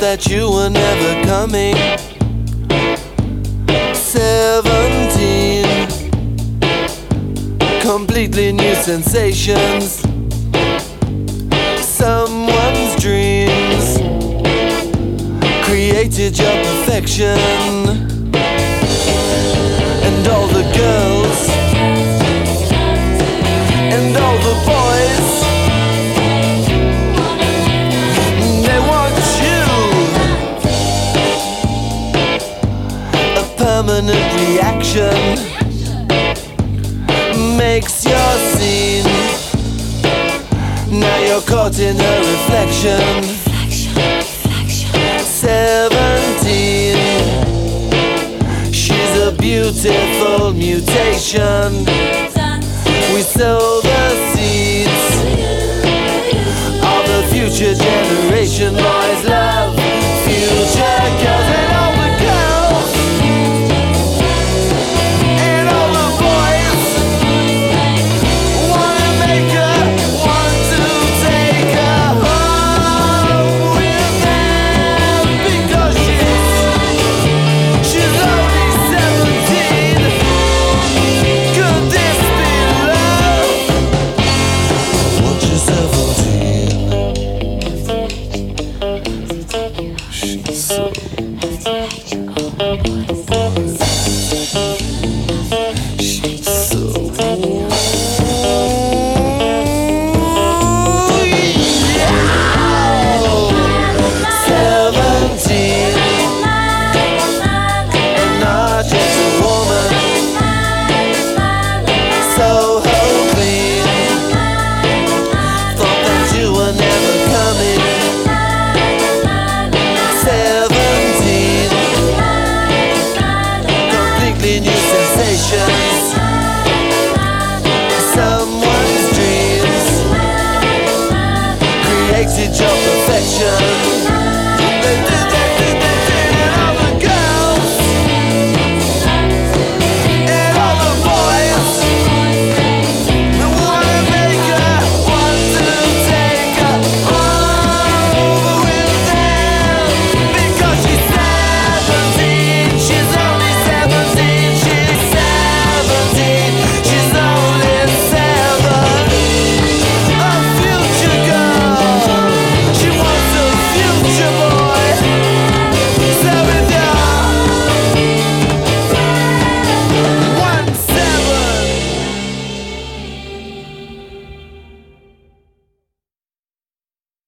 that you were never coming. Completely new sensations. Someone's dreams created your perfection. And all the girls and all the boys they want you. A permanent reaction caught in her reflection. 17 She's a beautiful mutation. We sow the seeds of the future generation,